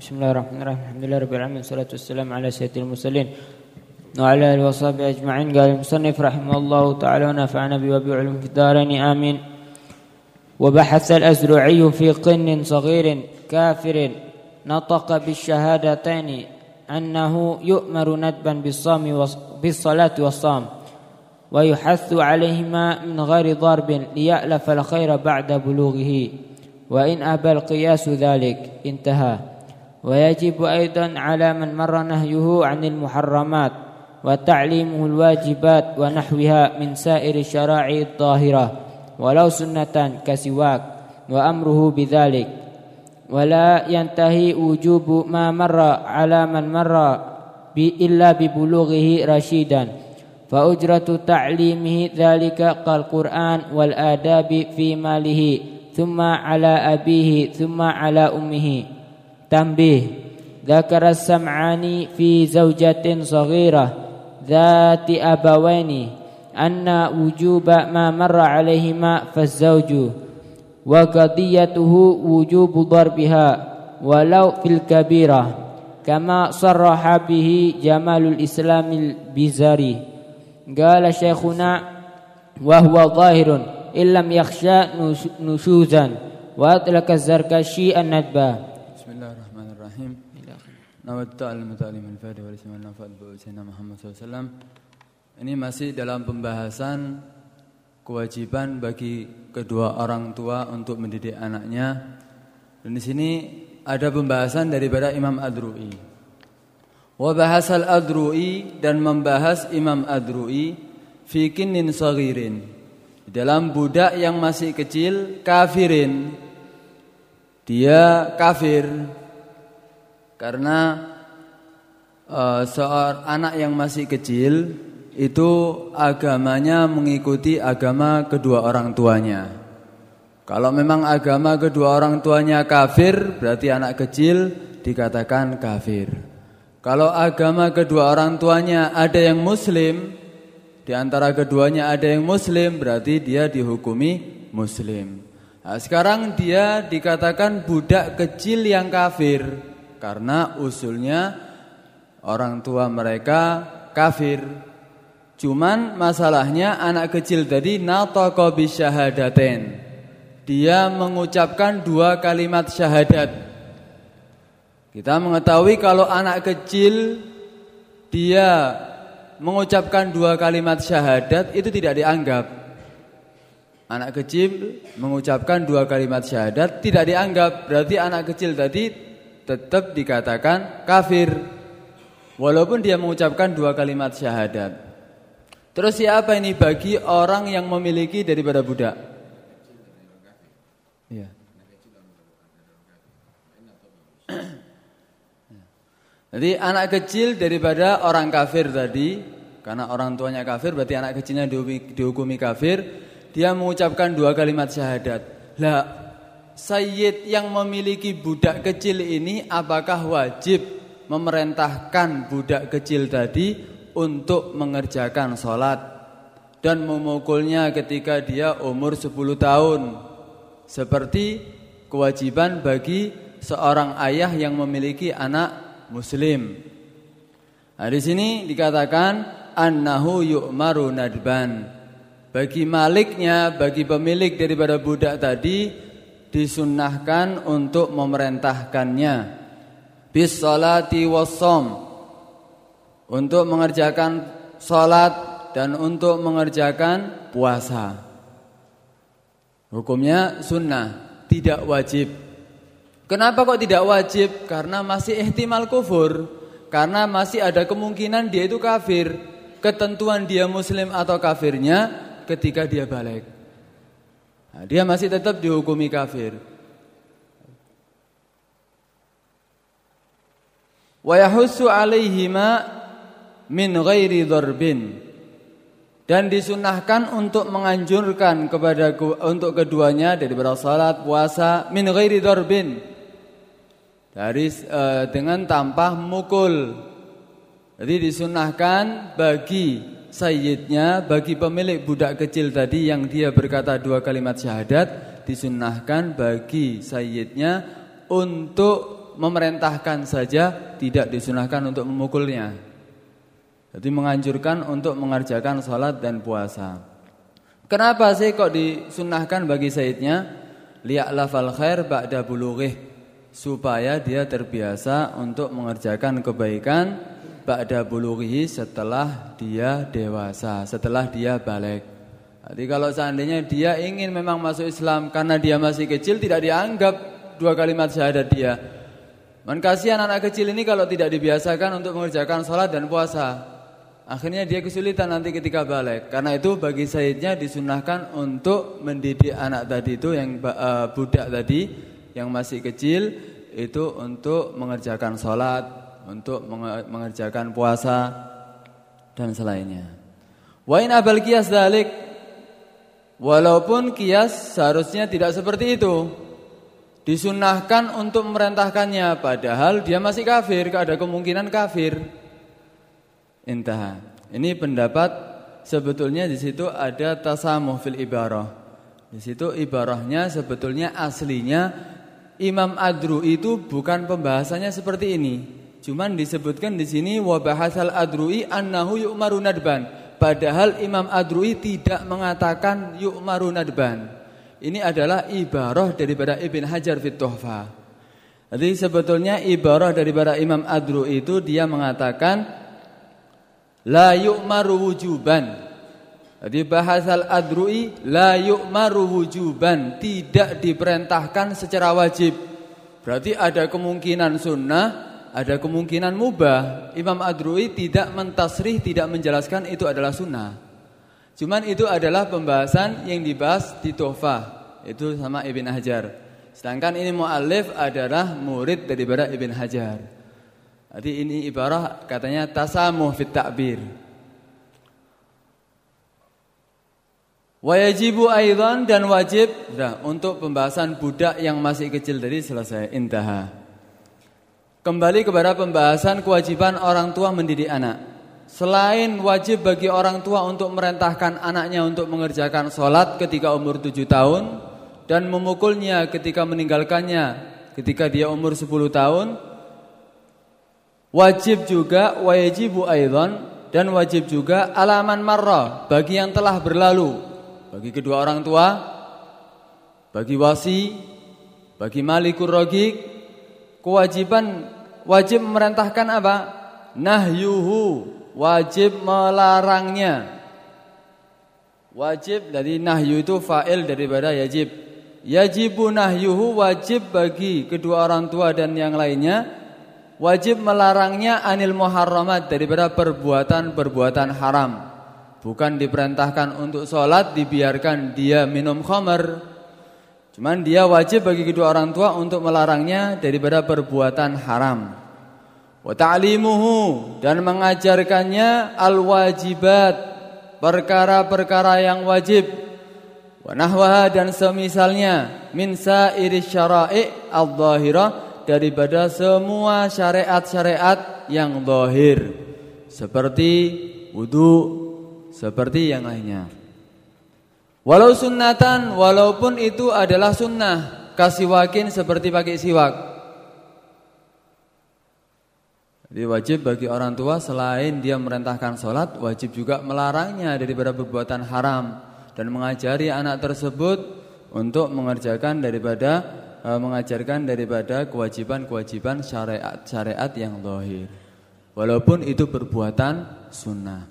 بسم الله الرحمن الرحيم الحمد لله رب العالمين والصلاة والسلام على سيد المرسلين وعلى آله وصحبه أجمعين قال المصنف رحمه الله تعالى ونفعنا به وبعلم في الدارين آمين وبحث الأزرعي في قن صغير كافر نطق بالشهادتين أنه يؤمر ندبا بالصوم بالصلاة والصام ويحث عليهما من غير ضرب ليألف الخير بعد بلوغه وإن أبى القياس ذلك انتهى ويجب أيضا على من مر نهيه عن المحرمات وتعليمه الواجبات ونحوها من سائر الشرائع الظاهرة ولو سنة كسواك وأمره بذلك ولا ينتهي وجوب ما مر على من مر إلا ببلوغه رشيدا فأجرة تعليمه ذلك كالقرآن والآداب في ماله ثم على أبيه ثم على أمه تنبيه ذكر السمعاني في زوجة صغيرة ذات أبوين أن وجوب ما مر عليهما فالزوج وقضيته وجوب ضربها ولو في الكبيرة كما صرح به جمال الإسلام البزاري قال شيخنا وهو ظاهر إن لم يخشى نشوزا وأطلق الزركشي الندبة Ta'alim ta'alim al-fadi wa Muhammad SAW Ini masih dalam pembahasan kewajiban bagi kedua orang tua untuk mendidik anaknya. Dan di sini ada pembahasan daripada Imam Adru'i. Wabahas al-Adru'i dan membahas Imam Adru'i fikinin sawirin sagirin Dalam budak yang masih kecil kafirin. Dia kafir karena uh, seorang anak yang masih kecil itu agamanya mengikuti agama kedua orang tuanya. Kalau memang agama kedua orang tuanya kafir, berarti anak kecil dikatakan kafir. Kalau agama kedua orang tuanya ada yang muslim, di antara keduanya ada yang muslim, berarti dia dihukumi muslim. Nah, sekarang dia dikatakan budak kecil yang kafir karena usulnya orang tua mereka kafir. Cuman masalahnya anak kecil tadi nataqa bisyahadatain. Dia mengucapkan dua kalimat syahadat. Kita mengetahui kalau anak kecil dia mengucapkan dua kalimat syahadat itu tidak dianggap. Anak kecil mengucapkan dua kalimat syahadat tidak dianggap. Berarti anak kecil tadi tetap dikatakan kafir. Walaupun dia mengucapkan dua kalimat syahadat. Terus siapa ini bagi orang yang memiliki daripada budak? Iya. Jadi anak kecil daripada orang kafir tadi, karena orang tuanya kafir berarti anak kecilnya dihukumi, kafir, dia mengucapkan dua kalimat syahadat. Lah, sayyid yang memiliki budak kecil ini apakah wajib memerintahkan budak kecil tadi untuk mengerjakan sholat dan memukulnya ketika dia umur 10 tahun seperti kewajiban bagi seorang ayah yang memiliki anak muslim. Nah, di sini dikatakan annahu yu'maru nadban. Bagi maliknya, bagi pemilik daripada budak tadi disunnahkan untuk memerintahkannya bis salati wassom untuk mengerjakan salat dan untuk mengerjakan puasa. Hukumnya sunnah, tidak wajib. Kenapa kok tidak wajib? Karena masih ihtimal kufur. Karena masih ada kemungkinan dia itu kafir. Ketentuan dia muslim atau kafirnya ketika dia balik. Nah, dia masih tetap dihukumi kafir. Wa yahussu alaihima min ghairi dharbin dan disunahkan untuk menganjurkan kepada untuk keduanya dari salat puasa min ghairi dharbin dari uh, dengan tanpa mukul. Jadi disunahkan bagi sayyidnya, bagi pemilik budak kecil tadi yang dia berkata dua kalimat syahadat, disunahkan bagi sayyidnya untuk memerintahkan saja, tidak disunahkan untuk memukulnya. Jadi menganjurkan untuk mengerjakan sholat dan puasa. Kenapa sih kok disunahkan bagi saidnya? Li'lafal khair ba'da bulughih supaya dia terbiasa untuk mengerjakan kebaikan ba'da bulughihi setelah dia dewasa, setelah dia balik. Jadi kalau seandainya dia ingin memang masuk Islam karena dia masih kecil tidak dianggap dua kalimat syahadat dia. Man kasihan anak kecil ini kalau tidak dibiasakan untuk mengerjakan sholat dan puasa. Akhirnya dia kesulitan nanti ketika balik. Karena itu bagi Sayyidnya disunahkan untuk mendidik anak tadi itu yang uh, budak tadi yang masih kecil itu untuk mengerjakan sholat, untuk mengerjakan puasa dan selainnya. Wa in abal kias dalik walaupun kias seharusnya tidak seperti itu. Disunahkan untuk memerintahkannya padahal dia masih kafir, ada kemungkinan kafir. Intah. Ini pendapat sebetulnya di situ ada tasamuh fil ibarah. Di situ ibarahnya sebetulnya aslinya Imam Adru itu bukan pembahasannya seperti ini. Cuman disebutkan di sini wa bahasal adru'i annahu yu'maru nadban. Padahal Imam Adru'i tidak mengatakan yu'maru nadban. Ini adalah ibarah daripada Ibn Hajar fit Tuhfa. Jadi sebetulnya ibarah daripada Imam Adru itu dia mengatakan la yu'maru wujuban. Jadi bahasal adru'i la yu'maru wujuban, tidak diperintahkan secara wajib. Berarti ada kemungkinan sunnah, ada kemungkinan mubah. Imam Adru'i tidak mentasrih, tidak menjelaskan itu adalah sunnah. Cuman itu adalah pembahasan yang dibahas di Tuhfah, itu sama Ibn Hajar. Sedangkan ini muallif adalah murid daripada Ibn Hajar. Jadi ini ibarah katanya tasamuh fit ta'bir. Wajibu aidan dan wajib nah, untuk pembahasan budak yang masih kecil tadi selesai intaha. Kembali kepada pembahasan kewajiban orang tua mendidik anak. Selain wajib bagi orang tua untuk merentahkan anaknya untuk mengerjakan sholat ketika umur tujuh tahun dan memukulnya ketika meninggalkannya ketika dia umur sepuluh tahun, Wajib juga wajibu aidan dan wajib juga alaman marra bagi yang telah berlalu bagi kedua orang tua bagi wasi bagi malikur rogik kewajiban wajib memerintahkan apa nahyuhu wajib melarangnya wajib dari nahyu itu fa'il daripada yajib yajibu nahyuhu wajib bagi kedua orang tua dan yang lainnya wajib melarangnya anil muharramat daripada perbuatan-perbuatan haram. Bukan diperintahkan untuk sholat, dibiarkan dia minum khamar. Cuman dia wajib bagi kedua orang tua untuk melarangnya daripada perbuatan haram. Wa ta'limuhu dan mengajarkannya al-wajibat, perkara-perkara yang wajib. Wa nahwaha dan semisalnya min sa'iris syara'i al-zahirah daripada semua syariat-syariat yang zahir seperti wudu seperti yang lainnya. Walau sunnatan walaupun itu adalah sunnah kasiwakin seperti pakai siwak. Jadi wajib bagi orang tua selain dia merentahkan sholat wajib juga melarangnya daripada perbuatan haram dan mengajari anak tersebut untuk mengerjakan daripada e, mengajarkan daripada kewajiban-kewajiban syariat-syariat yang zahir. Walaupun itu perbuatan sunnah.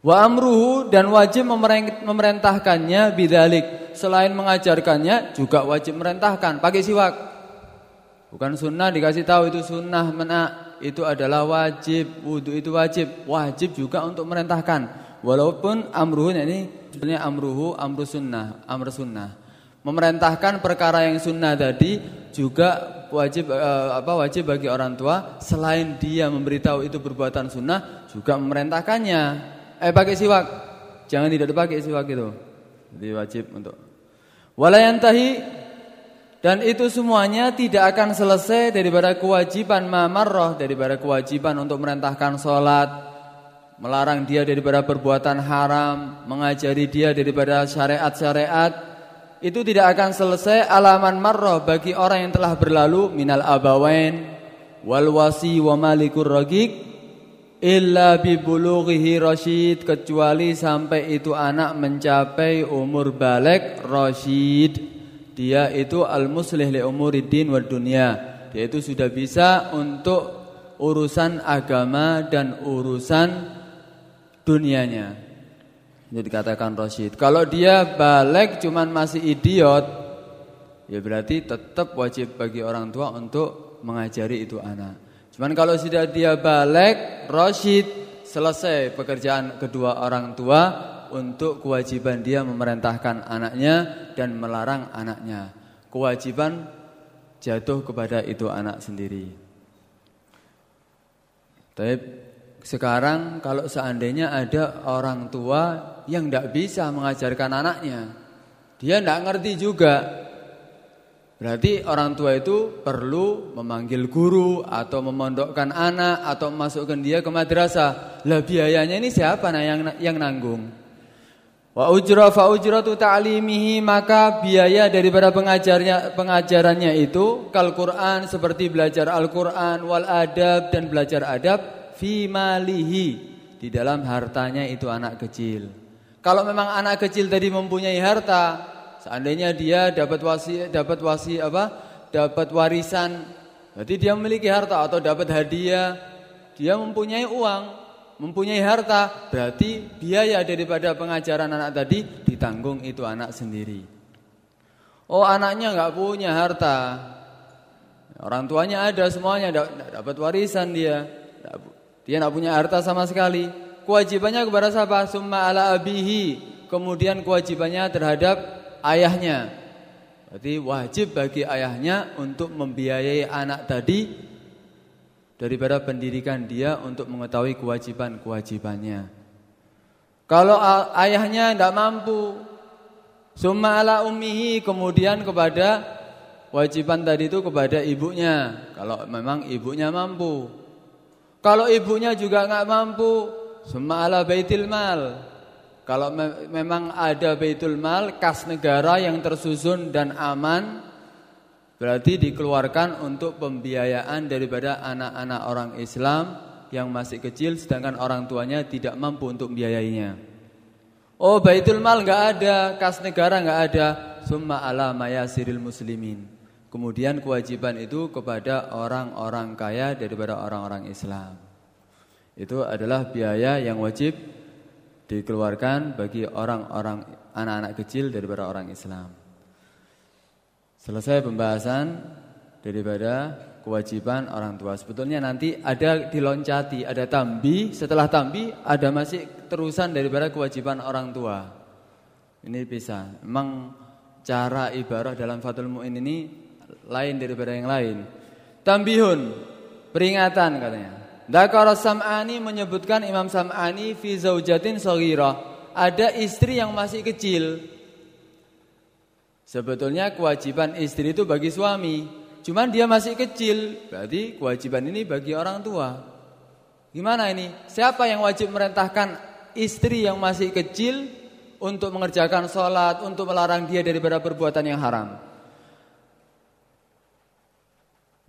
Wa amruhu dan wajib memerintahkannya bidalik. Selain mengajarkannya juga wajib merentahkan. Pakai siwak. Bukan sunnah dikasih tahu itu sunnah mena. Itu adalah wajib, wudhu itu wajib, wajib juga untuk merentahkan. Walaupun amruhu ini sebenarnya amruhu amru sunnah, amr sunnah. Memerintahkan perkara yang sunnah tadi juga wajib uh, apa wajib bagi orang tua. Selain dia memberitahu itu perbuatan sunnah juga memerintahkannya eh pakai siwak. Jangan tidak dipakai siwak itu. Jadi wajib untuk. Walayantahi dan itu semuanya tidak akan selesai daripada kewajiban mamarroh daripada kewajiban untuk merintahkan sholat melarang dia daripada perbuatan haram mengajari dia daripada syariat-syariat. Itu tidak akan selesai alaman marroh bagi orang yang telah berlalu minal abawain wal wasi wa illa bi bulughihi rasyid kecuali sampai itu anak mencapai umur balik rasyid dia itu al muslih li umuriddin wad dunya dia itu sudah bisa untuk urusan agama dan urusan dunianya ini dikatakan Rosyid. Kalau dia balik cuman masih idiot, ya berarti tetap wajib bagi orang tua untuk mengajari itu anak. Cuman kalau sudah dia balik, Rosyid selesai pekerjaan kedua orang tua untuk kewajiban dia memerintahkan anaknya dan melarang anaknya. Kewajiban jatuh kepada itu anak sendiri. Tapi sekarang kalau seandainya ada orang tua yang tidak bisa mengajarkan anaknya. Dia tidak ngerti juga. Berarti orang tua itu perlu memanggil guru atau memondokkan anak atau memasukkan dia ke madrasah. Lah biayanya ini siapa nah yang yang nanggung? Wa ujra fa ujratu ta'limihi maka biaya daripada pengajarnya pengajarannya itu kal Quran seperti belajar Al-Qur'an wal adab dan belajar adab fi malihi di dalam hartanya itu anak kecil. Kalau memang anak kecil tadi mempunyai harta, seandainya dia dapat wasi dapat wasi apa? dapat warisan, berarti dia memiliki harta atau dapat hadiah, dia mempunyai uang, mempunyai harta, berarti biaya daripada pengajaran anak tadi ditanggung itu anak sendiri. Oh, anaknya nggak punya harta. Orang tuanya ada semuanya dapat warisan dia. Dia nggak punya harta sama sekali kewajibannya kepada siapa? Summa ala abihi. Kemudian kewajibannya terhadap ayahnya. Berarti wajib bagi ayahnya untuk membiayai anak tadi daripada pendidikan dia untuk mengetahui kewajiban-kewajibannya. Kalau ayahnya tidak mampu, summa ala ummihi kemudian kepada wajiban tadi itu kepada ibunya. Kalau memang ibunya mampu. Kalau ibunya juga nggak mampu, Summa ala baitil mal. Kalau me memang ada baitul mal kas negara yang tersusun dan aman berarti dikeluarkan untuk pembiayaan daripada anak-anak orang Islam yang masih kecil sedangkan orang tuanya tidak mampu untuk membiayainya. Oh, baitul mal enggak ada, kas negara enggak ada. Summa ala mayasiril muslimin. Kemudian kewajiban itu kepada orang-orang kaya daripada orang-orang Islam. Itu adalah biaya yang wajib dikeluarkan bagi orang-orang anak-anak kecil daripada orang Islam. Selesai pembahasan daripada kewajiban orang tua. Sebetulnya nanti ada diloncati, ada tambi, setelah tambi ada masih terusan daripada kewajiban orang tua. Ini bisa. Memang cara ibarah dalam Fathul Mu'in ini lain daripada yang lain. Tambihun, peringatan katanya. Dakar Sam'ani menyebutkan Imam Sam'ani fi zaujatin saghirah. Ada istri yang masih kecil. Sebetulnya kewajiban istri itu bagi suami. Cuman dia masih kecil, berarti kewajiban ini bagi orang tua. Gimana ini? Siapa yang wajib merentahkan istri yang masih kecil untuk mengerjakan sholat, untuk melarang dia daripada perbuatan yang haram?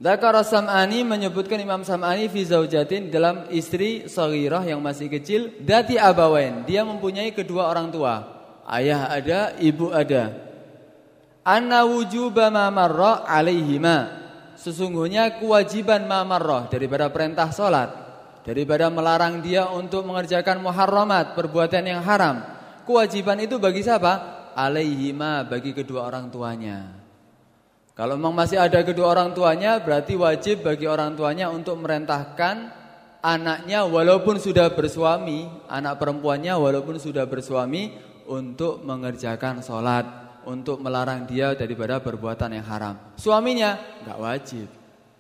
Zakar Sam'ani menyebutkan Imam Sam'ani fi zaujatin dalam istri saghirah yang masih kecil dati abawain. Dia mempunyai kedua orang tua. Ayah ada, ibu ada. Anna wujuba ma marra alaihima. Sesungguhnya kewajiban ma marra daripada perintah salat, daripada melarang dia untuk mengerjakan muharramat, perbuatan yang haram. Kewajiban itu bagi siapa? Alaihima bagi kedua orang tuanya. Kalau memang masih ada kedua orang tuanya berarti wajib bagi orang tuanya untuk merentahkan anaknya walaupun sudah bersuami, anak perempuannya walaupun sudah bersuami untuk mengerjakan sholat, untuk melarang dia daripada perbuatan yang haram. Suaminya nggak wajib.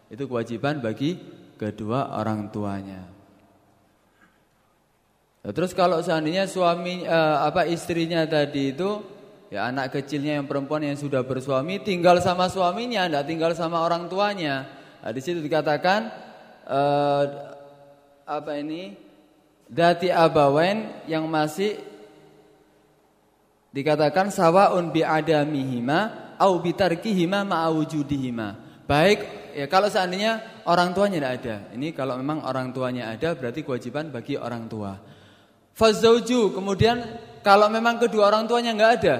Itu kewajiban bagi kedua orang tuanya. Nah, terus kalau seandainya suami eh, apa istrinya tadi itu Ya anak kecilnya yang perempuan yang sudah bersuami tinggal sama suaminya, tidak tinggal sama orang tuanya. Nah, di situ dikatakan uh, apa ini? Dati abawen yang masih Dikatakan sawaun bi adamihima au bi tarkihima ma'awujudihima. Baik ya kalau seandainya orang tuanya tidak ada. Ini kalau memang orang tuanya ada berarti kewajiban bagi orang tua. Fazauju kemudian kalau memang kedua orang tuanya nggak ada,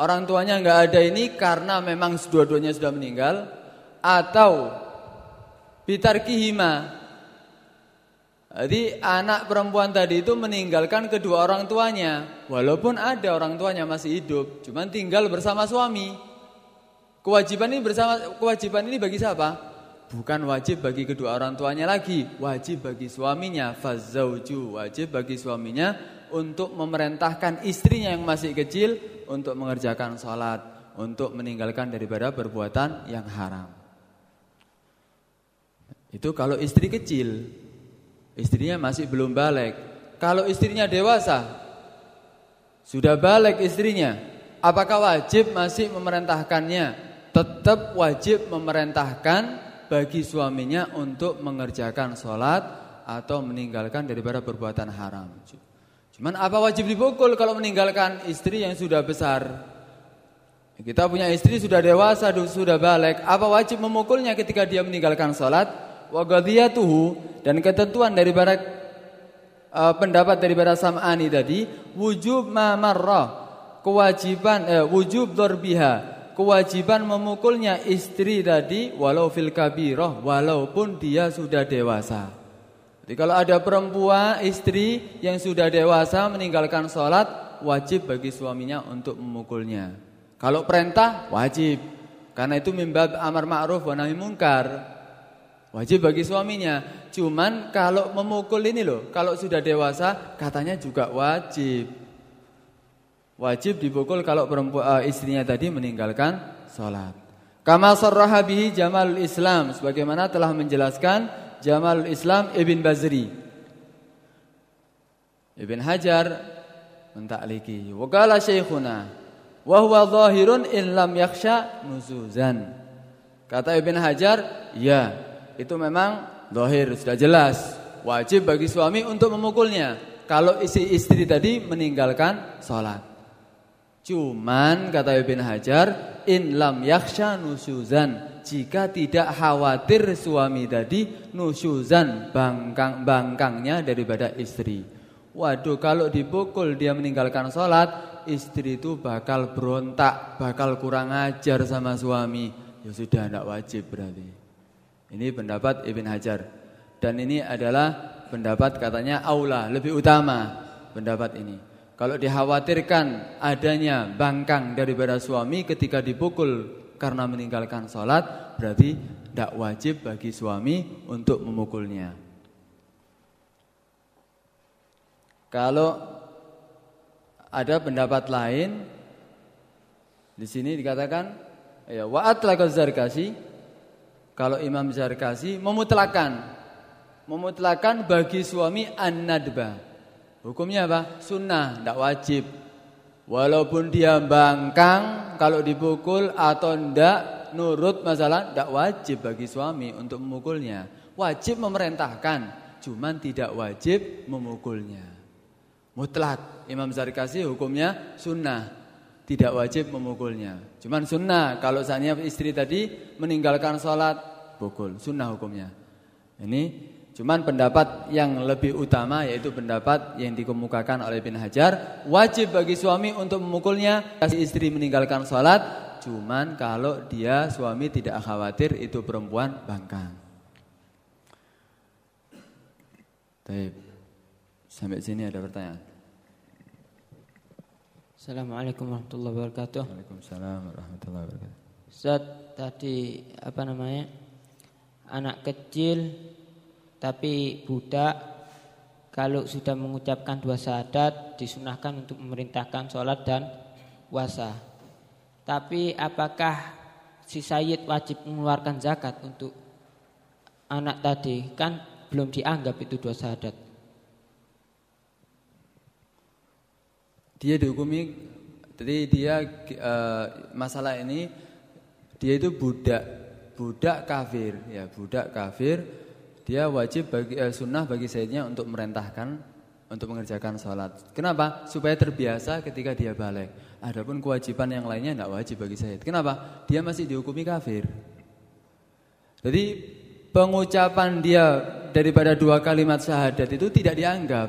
orang tuanya nggak ada ini karena memang dua-duanya sudah meninggal atau bitarkihima. Jadi anak perempuan tadi itu meninggalkan kedua orang tuanya, walaupun ada orang tuanya masih hidup, cuman tinggal bersama suami. Kewajiban ini bersama kewajiban ini bagi siapa? Bukan wajib bagi kedua orang tuanya lagi, wajib bagi suaminya. Fazauju wajib bagi suaminya untuk memerintahkan istrinya yang masih kecil untuk mengerjakan sholat, untuk meninggalkan daripada perbuatan yang haram. Itu kalau istri kecil, istrinya masih belum balik. Kalau istrinya dewasa, sudah balik istrinya, apakah wajib masih memerintahkannya? Tetap wajib memerintahkan bagi suaminya untuk mengerjakan sholat atau meninggalkan daripada perbuatan haram. Cuman apa wajib dipukul kalau meninggalkan istri yang sudah besar? Kita punya istri sudah dewasa, sudah balik. Apa wajib memukulnya ketika dia meninggalkan sholat? wa dan ketentuan daripada uh, pendapat daripada Sam'ani tadi wujub ma kewajiban eh, wujub dorbiha kewajiban memukulnya istri tadi walau fil kabirah walaupun dia sudah dewasa. Jadi kalau ada perempuan istri yang sudah dewasa meninggalkan sholat wajib bagi suaminya untuk memukulnya. Kalau perintah wajib karena itu mimbab amar ma'ruf wa nahi munkar. Wajib bagi suaminya. Cuman kalau memukul ini loh, kalau sudah dewasa katanya juga wajib. Wajib dipukul kalau perempuan uh, istrinya tadi meninggalkan sholat. Kama sarraha bihi Jamalul Islam sebagaimana telah menjelaskan Jamalul Islam Ibn Bazri. Ibn Hajar mentakliki. Wa qala syekhuna wa huwa zahirun in lam yakhsha nuzuzan. Kata Ibn Hajar, ya itu memang dohir sudah jelas wajib bagi suami untuk memukulnya kalau isi istri tadi meninggalkan sholat. Cuman kata Ibn Hajar, in lam yaksha nusuzan jika tidak khawatir suami tadi nusuzan bangkang bangkangnya daripada istri. Waduh kalau dipukul dia meninggalkan sholat Istri itu bakal berontak Bakal kurang ajar sama suami Ya sudah tidak wajib berarti ini pendapat Ibn Hajar. Dan ini adalah pendapat katanya aula, lebih utama pendapat ini. Kalau dikhawatirkan adanya bangkang daripada suami ketika dipukul karena meninggalkan sholat, berarti tidak wajib bagi suami untuk memukulnya. Kalau ada pendapat lain, di sini dikatakan ya wa'at zarkasi kalau Imam Zarkasi memutlakan memutlakan bagi suami an-nadba. Hukumnya apa? Sunnah, tidak wajib. Walaupun dia bangkang kalau dipukul atau tidak nurut masalah tidak wajib bagi suami untuk memukulnya. Wajib memerintahkan, cuman tidak wajib memukulnya. Mutlak. Imam Zarkasi hukumnya sunnah tidak wajib memukulnya. Cuman sunnah kalau seandainya istri tadi meninggalkan sholat pukul, sunnah hukumnya. Ini cuman pendapat yang lebih utama yaitu pendapat yang dikemukakan oleh bin Hajar wajib bagi suami untuk memukulnya kasih istri meninggalkan sholat. Cuman kalau dia suami tidak khawatir itu perempuan bangkang. Baik. Sampai sini ada pertanyaan. Assalamualaikum warahmatullahi wabarakatuh. Waalaikumsalam warahmatullahi wabarakatuh. Ustaz, tadi apa namanya? Anak kecil tapi budak kalau sudah mengucapkan dua syahadat disunahkan untuk memerintahkan sholat dan puasa. Tapi apakah si Sayyid wajib mengeluarkan zakat untuk anak tadi? Kan belum dianggap itu dua syahadat. Dia dihukumi jadi dia uh, masalah ini dia itu budak budak kafir ya budak kafir dia wajib bagi uh, sunnah bagi sayyidnya untuk merentahkan untuk mengerjakan sholat. Kenapa? Supaya terbiasa ketika dia balik. Adapun kewajiban yang lainnya tidak wajib bagi Sayyid. Kenapa? Dia masih dihukumi kafir. Jadi pengucapan dia daripada dua kalimat syahadat itu tidak dianggap.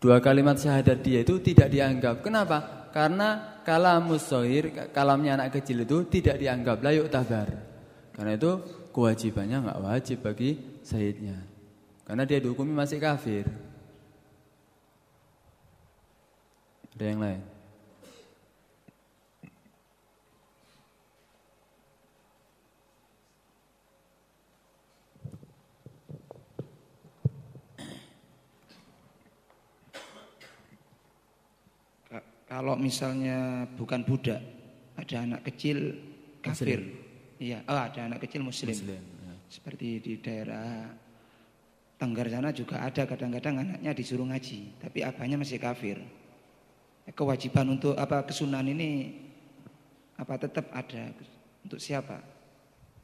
Dua kalimat syahadat dia itu tidak dianggap. Kenapa? Karena kalamus sohir, kalamnya anak kecil itu tidak dianggap layuk tabar. Karena itu kewajibannya nggak wajib bagi Sayyidnya. Karena dia dihukumi masih kafir. Ada yang lain? Kalau misalnya bukan budak, ada anak kecil kafir. Iya, oh ada anak kecil muslim. muslim ya. Seperti di daerah Tenggar sana juga ada kadang-kadang anaknya disuruh ngaji, tapi abahnya masih kafir. Kewajiban untuk apa kesunan ini apa tetap ada untuk siapa?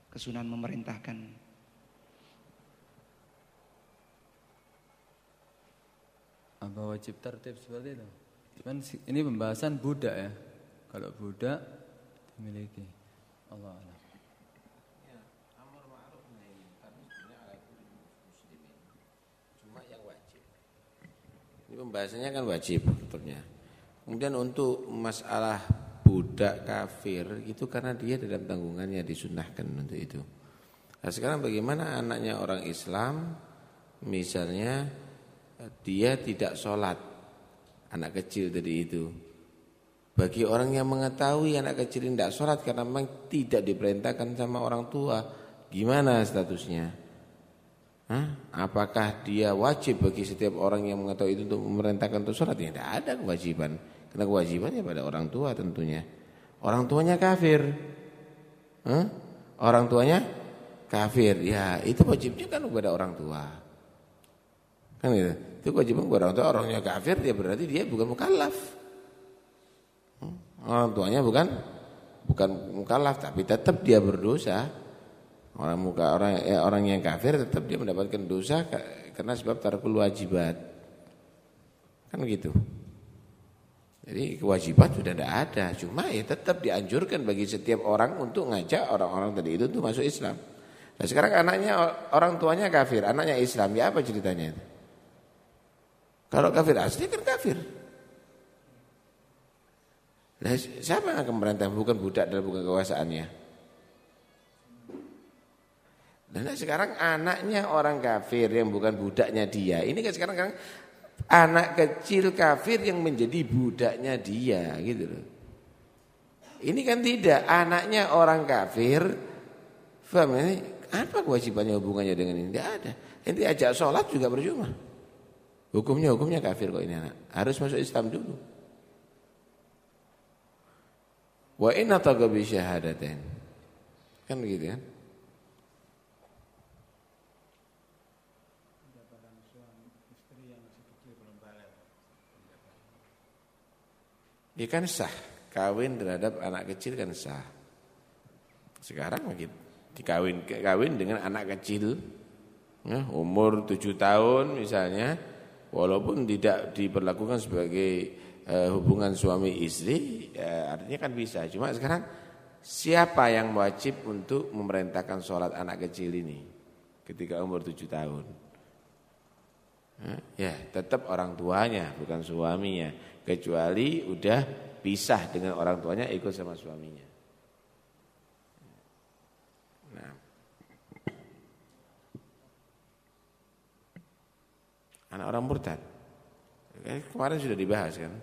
Kesunan memerintahkan. Apa wajib tertib seperti itu? Cuman ini pembahasan budak ya. Kalau budak dimiliki. Allah Allah. Ya, Cuma yang wajib. Ini pembahasannya kan wajib sebetulnya. Kemudian untuk masalah budak kafir itu karena dia dalam tanggungannya disunahkan untuk itu. Nah sekarang bagaimana anaknya orang Islam misalnya dia tidak sholat anak kecil tadi itu. Bagi orang yang mengetahui anak kecil tidak sholat karena memang tidak diperintahkan sama orang tua, gimana statusnya? Hah? Apakah dia wajib bagi setiap orang yang mengetahui itu untuk memerintahkan untuk sholat? Ya, tidak ada kewajiban. Karena kewajibannya pada orang tua tentunya. Orang tuanya kafir. Hah? Orang tuanya kafir. Ya, itu wajibnya kan kepada orang tua. Kan gitu. Itu kewajiban kepada orang tua. Orangnya kafir dia berarti dia bukan mukallaf. Orang tuanya bukan bukan mukallaf tapi tetap dia berdosa. Orang muka orang ya, orang yang kafir tetap dia mendapatkan dosa karena sebab tarkul wajibat. Kan gitu. Jadi kewajiban sudah tidak ada, cuma ya tetap dianjurkan bagi setiap orang untuk ngajak orang-orang tadi itu untuk masuk Islam. Nah sekarang anaknya orang tuanya kafir, anaknya Islam, ya apa ceritanya itu? Kalau kafir asli kan kafir. Nah, siapa yang akan merintah? Bukan budak dan bukan kekuasaannya. Dan sekarang anaknya orang kafir yang bukan budaknya dia. Ini kan sekarang kan anak kecil kafir yang menjadi budaknya dia gitu loh. Ini kan tidak anaknya orang kafir. Faham ini? Apa kewajibannya hubungannya dengan ini? Tidak ada. Ini ajak sholat juga berjumlah. Hukumnya hukumnya kafir kok ini anak. Harus masuk Islam dulu. Wa inna tagabi syahadatain. Kan begitu kan? Ya kan sah, kawin terhadap anak kecil kan sah. Sekarang makin dikawin kawin dengan anak kecil, ya, umur tujuh tahun misalnya, walaupun tidak diperlakukan sebagai uh, hubungan suami istri, ya, artinya kan bisa. Cuma sekarang siapa yang wajib untuk memerintahkan sholat anak kecil ini ketika umur tujuh tahun? Ya, tetap orang tuanya, bukan suaminya. Kecuali udah pisah dengan orang tuanya ikut sama suaminya. Nah. Anak orang murtad. Eh, kemarin sudah dibahas kan.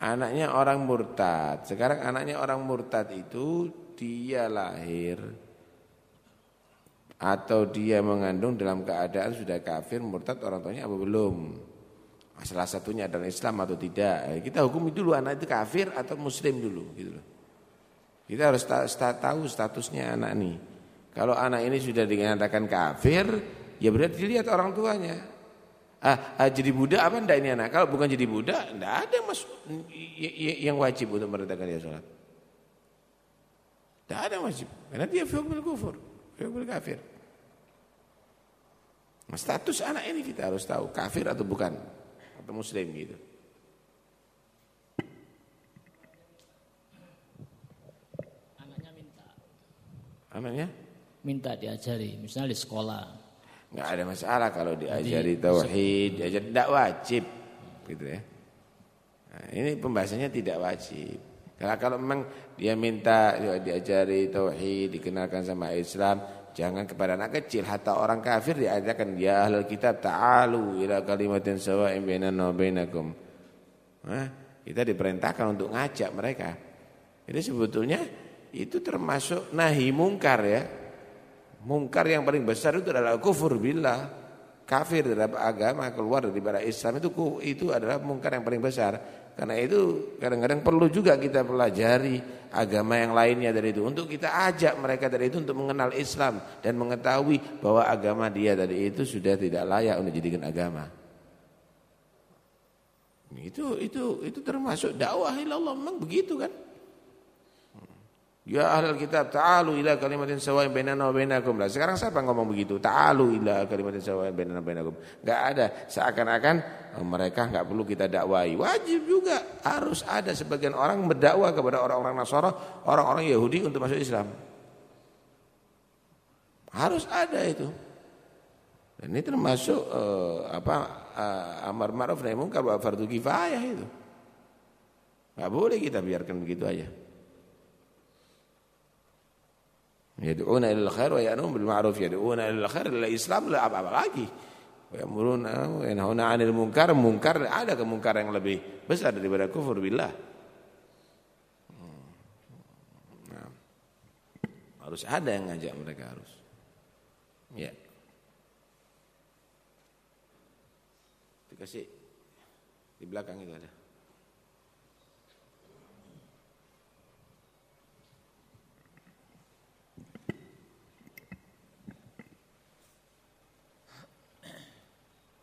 Anaknya orang murtad. Sekarang anaknya orang murtad itu dia lahir atau dia mengandung dalam keadaan sudah kafir murtad orang tuanya apa? Belum. Salah satunya adalah Islam atau tidak. Eh, kita hukumi dulu anak itu kafir atau muslim dulu gitu loh. Kita harus tahu statusnya anak ini. Kalau anak ini sudah dinyatakan kafir ya berarti dilihat orang tuanya. Ah, ah jadi budak apa enggak ini anak? Kalau bukan jadi budak enggak ada mas yang wajib untuk merintahkan dia sholat. Enggak ada wajib. Karena dia fiqhul kufur fiqhul kafir Status anak ini kita harus tahu kafir atau bukan atau muslim gitu. Anaknya minta. Anaknya Minta diajari, misalnya di sekolah. nggak ada masalah kalau diajari tauhid, diajari tidak wajib gitu ya. Nah, ini pembahasannya tidak wajib. Karena kalau memang dia minta diajari tauhid, dikenalkan sama Islam, jangan kepada anak kecil, hatta orang kafir diajarkan ya ahlul kitab ta'alu ila kalimatin sawa'in bainana wa bainakum. Nah, kita diperintahkan untuk ngajak mereka. Ini sebetulnya itu termasuk nahi mungkar ya. Mungkar yang paling besar itu adalah kufur billah. Kafir terhadap agama keluar daripada Islam itu itu adalah mungkar yang paling besar. Karena itu kadang-kadang perlu juga kita pelajari agama yang lainnya dari itu untuk kita ajak mereka dari itu untuk mengenal Islam dan mengetahui bahwa agama dia dari itu sudah tidak layak untuk dijadikan agama. Itu itu itu termasuk dakwah ilallah memang begitu kan? Ya ahlul kitab ta'alu ila kalimatin sawa'in bainana wa bainakum. Lah sekarang siapa ngomong begitu? Ta'alu ila kalimatin sawa'in bainana wa bainakum. Enggak ada. Seakan-akan oh, mereka enggak perlu kita dakwai. Wajib juga harus ada sebagian orang berdakwah kepada orang-orang Nasara, orang-orang Yahudi untuk masuk Islam. Harus ada itu. Dan ini termasuk uh, apa uh, amar ma'ruf nahi munkar wa fardu kifayah itu. Enggak boleh kita biarkan begitu aja. Yad'una ila al-khair wa ya'muruna bil ma'ruf yad'una ila al-khair ila Islam la apa lagi. Wa ya'muruna wa yanhauna 'anil munkar munkar ada kemungkaran yang lebih besar daripada kufur billah. Nah. Harus ada yang ngajak mereka harus. Ya. Dikasih di belakang itu ada.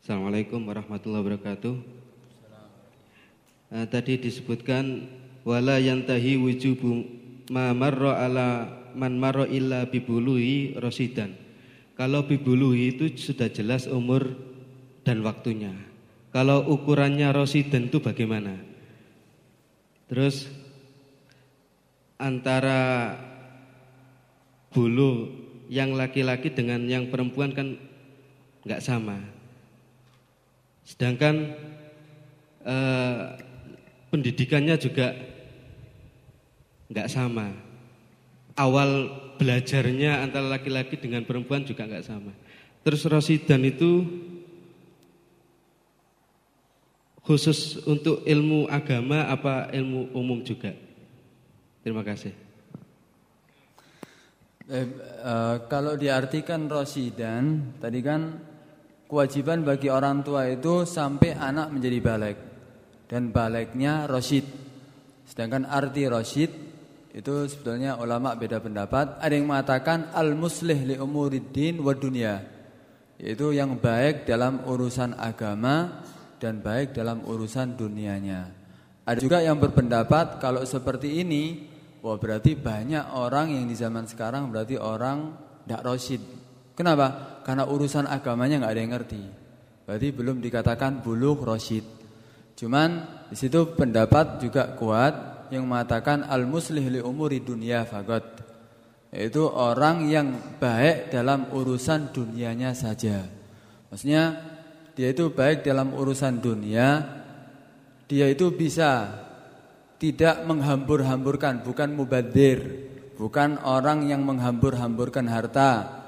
Assalamualaikum warahmatullahi wabarakatuh. Uh, tadi disebutkan wala yantahi wujubu ma marra ala man marra illa bibuluhi rosidan. Kalau bibuluhi itu sudah jelas umur dan waktunya. Kalau ukurannya rosidan itu bagaimana? Terus antara bulu yang laki-laki dengan yang perempuan kan nggak sama. Sedangkan eh, pendidikannya juga nggak sama. Awal belajarnya antara laki-laki dengan perempuan juga nggak sama. Terus rosidan itu khusus untuk ilmu agama apa ilmu umum juga? Terima kasih. Eh, uh, kalau diartikan rosidan, tadi kan kewajiban bagi orang tua itu sampai anak menjadi balik dan baliknya rosid. Sedangkan arti rosid itu sebetulnya ulama beda pendapat. Ada yang mengatakan al muslih li umuriddin wa dunia, yaitu yang baik dalam urusan agama dan baik dalam urusan dunianya. Ada juga yang berpendapat kalau seperti ini, wah berarti banyak orang yang di zaman sekarang berarti orang tidak rosid, Kenapa? Karena urusan agamanya nggak ada yang ngerti. Berarti belum dikatakan buluh rosid. Cuman di situ pendapat juga kuat yang mengatakan al muslih li umuri dunia fagot. Yaitu orang yang baik dalam urusan dunianya saja. Maksudnya dia itu baik dalam urusan dunia, dia itu bisa tidak menghambur-hamburkan, bukan mubadir, bukan orang yang menghambur-hamburkan harta,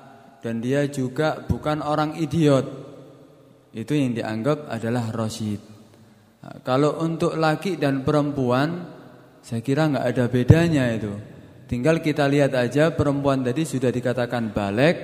dan dia juga bukan orang idiot. Itu yang dianggap adalah rosid. Nah, kalau untuk laki dan perempuan, saya kira nggak ada bedanya itu. Tinggal kita lihat aja perempuan tadi sudah dikatakan balik,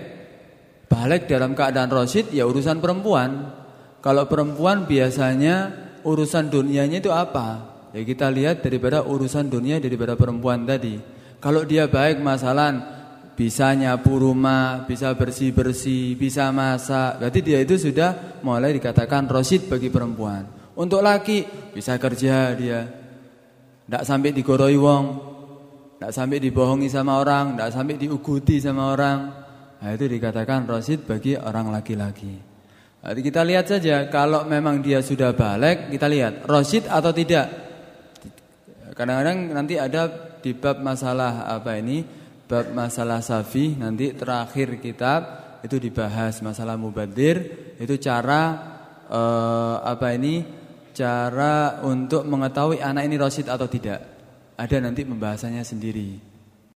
balik dalam keadaan rosid ya urusan perempuan. Kalau perempuan biasanya urusan dunianya itu apa? Ya kita lihat daripada urusan dunia daripada perempuan tadi. Kalau dia baik masalah bisa nyapu rumah, bisa bersih-bersih, bisa masak. Berarti dia itu sudah mulai dikatakan rosid bagi perempuan. Untuk laki bisa kerja dia. Tidak sampai digoroi wong. Tidak sampai dibohongi sama orang, tidak sampai diuguti sama orang. Nah, itu dikatakan rosid bagi orang laki-laki. Jadi kita lihat saja kalau memang dia sudah balik, kita lihat rosid atau tidak. Kadang-kadang nanti ada di bab masalah apa ini, bab masalah safi nanti terakhir kitab itu dibahas masalah mubadir itu cara eh, apa ini cara untuk mengetahui anak ini rosid atau tidak. Ada nanti pembahasannya sendiri.